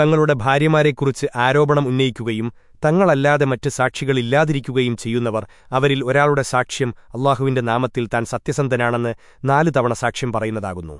തങ്ങളുടെ ഭാര്യമാരെക്കുറിച്ച് ആരോപണം ഉന്നയിക്കുകയും തങ്ങളല്ലാതെ മറ്റ് സാക്ഷികളില്ലാതിരിക്കുകയും ചെയ്യുന്നവർ അവരിൽ ഒരാളുടെ സാക്ഷ്യം അള്ളാഹുവിന്റെ നാമത്തിൽ താൻ സത്യസന്ധനാണെന്ന് നാലു തവണ സാക്ഷ്യം പറയുന്നതാകുന്നു.